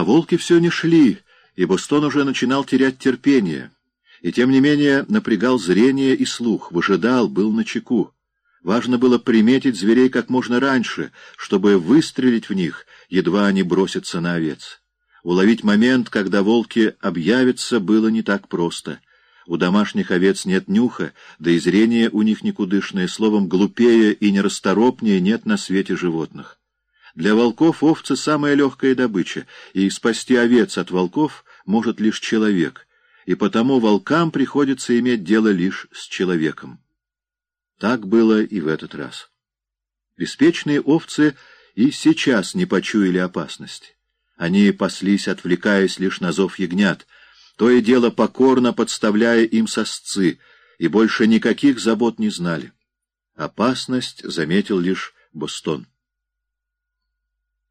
А волки все не шли, и Бостон уже начинал терять терпение. И тем не менее напрягал зрение и слух, выжидал, был начеку. Важно было приметить зверей как можно раньше, чтобы выстрелить в них, едва они бросятся на овец. Уловить момент, когда волки объявятся, было не так просто. У домашних овец нет нюха, да и зрение у них никудышное, словом, глупее и нерасторопнее нет на свете животных. Для волков овцы — самая легкая добыча, и спасти овец от волков может лишь человек, и потому волкам приходится иметь дело лишь с человеком. Так было и в этот раз. Беспечные овцы и сейчас не почуяли опасности. Они паслись, отвлекаясь лишь на зов ягнят, то и дело покорно подставляя им сосцы, и больше никаких забот не знали. Опасность заметил лишь Бостон.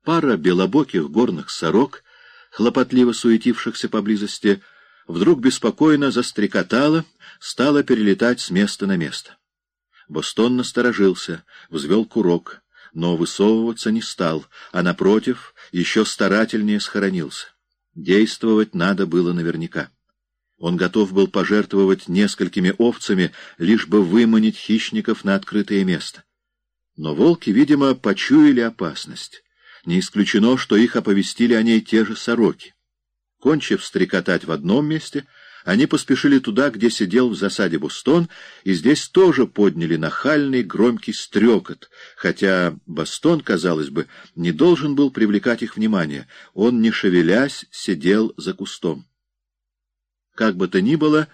Пара белобоких горных сорок, хлопотливо суетившихся поблизости, вдруг беспокойно застрекотала, стала перелетать с места на место. Бостон насторожился, взвел курок, но высовываться не стал, а, напротив, еще старательнее схоронился. Действовать надо было наверняка. Он готов был пожертвовать несколькими овцами, лишь бы выманить хищников на открытое место. Но волки, видимо, почуяли опасность. Не исключено, что их оповестили о ней те же сороки. Кончив стрекотать в одном месте — они поспешили туда, где сидел в засаде Бустон, и здесь тоже подняли нахальный громкий стрекот, хотя Бастон, казалось бы, не должен был привлекать их внимание. Он, не шевелясь, сидел за кустом. Как бы то ни было,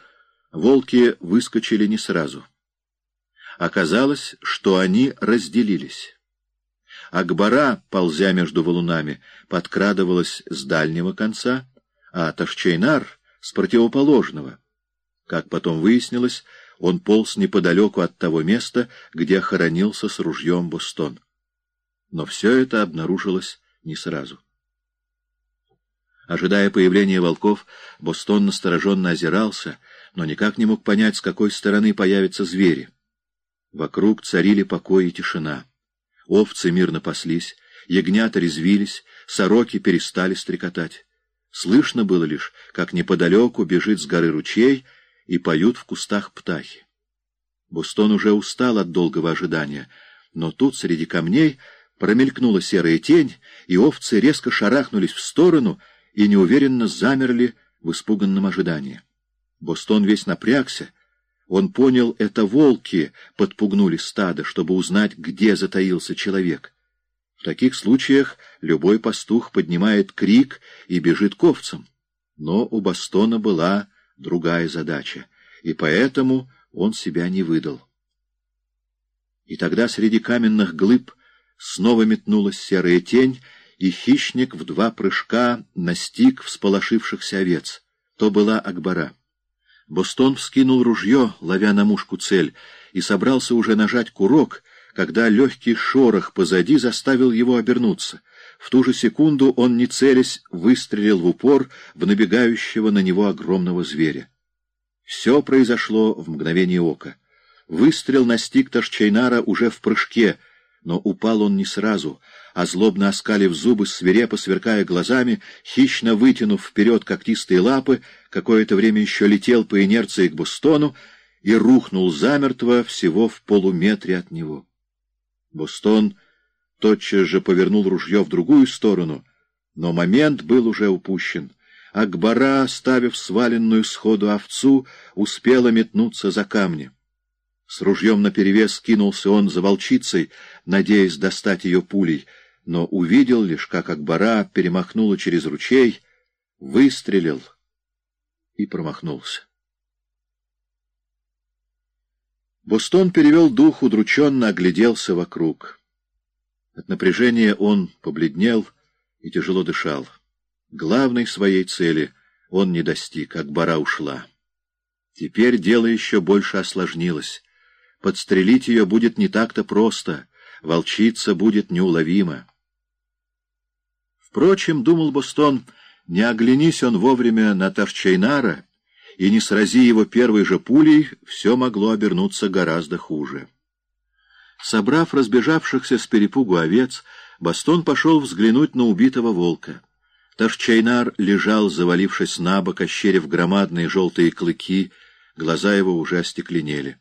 волки выскочили не сразу. Оказалось, что они разделились. Акбара, ползя между валунами, подкрадывалась с дальнего конца, а Ташчейнар — с противоположного. Как потом выяснилось, он полз неподалеку от того места, где хоронился с ружьем Бостон. Но все это обнаружилось не сразу. Ожидая появления волков, Бостон настороженно озирался, но никак не мог понять, с какой стороны появятся звери. Вокруг царили покой и тишина. Овцы мирно паслись, ягнята резвились, сороки перестали стрекотать. Слышно было лишь, как неподалеку бежит с горы ручей и поют в кустах птахи. Бустон уже устал от долгого ожидания, но тут среди камней промелькнула серая тень, и овцы резко шарахнулись в сторону и неуверенно замерли в испуганном ожидании. Бостон весь напрягся. Он понял, это волки подпугнули стадо, чтобы узнать, где затаился человек. В таких случаях любой пастух поднимает крик и бежит к овцам. Но у Бастона была другая задача, и поэтому он себя не выдал. И тогда среди каменных глыб снова метнулась серая тень, и хищник в два прыжка настиг всполошившихся овец. То была Акбара. Бостон вскинул ружье, ловя на мушку цель, и собрался уже нажать курок — когда легкий шорох позади заставил его обернуться. В ту же секунду он, не целясь, выстрелил в упор в набегающего на него огромного зверя. Все произошло в мгновение ока. Выстрел настиг Ташчайнара уже в прыжке, но упал он не сразу, а злобно оскалив зубы, свирепо сверкая глазами, хищно вытянув вперед когтистые лапы, какое-то время еще летел по инерции к Бустону и рухнул замертво всего в полуметре от него. Бустон тотчас же повернул ружье в другую сторону, но момент был уже упущен. Акбара, оставив сваленную сходу овцу, успела метнуться за камни. С ружьем наперевес кинулся он за волчицей, надеясь достать ее пулей, но увидел лишь, как Акбара перемахнула через ручей, выстрелил и промахнулся. Бустон перевел дух, удрученно огляделся вокруг. От напряжения он побледнел и тяжело дышал. Главной своей цели он не достиг, Акбара ушла. Теперь дело еще больше осложнилось. Подстрелить ее будет не так-то просто, волчица будет неуловима. Впрочем, думал Бостон, не оглянись он вовремя на Тарчайнара, и не срази его первой же пулей, все могло обернуться гораздо хуже. Собрав разбежавшихся с перепугу овец, Бастон пошел взглянуть на убитого волка. Ташчайнар лежал, завалившись на бок, ощерив громадные желтые клыки, глаза его уже остекленели.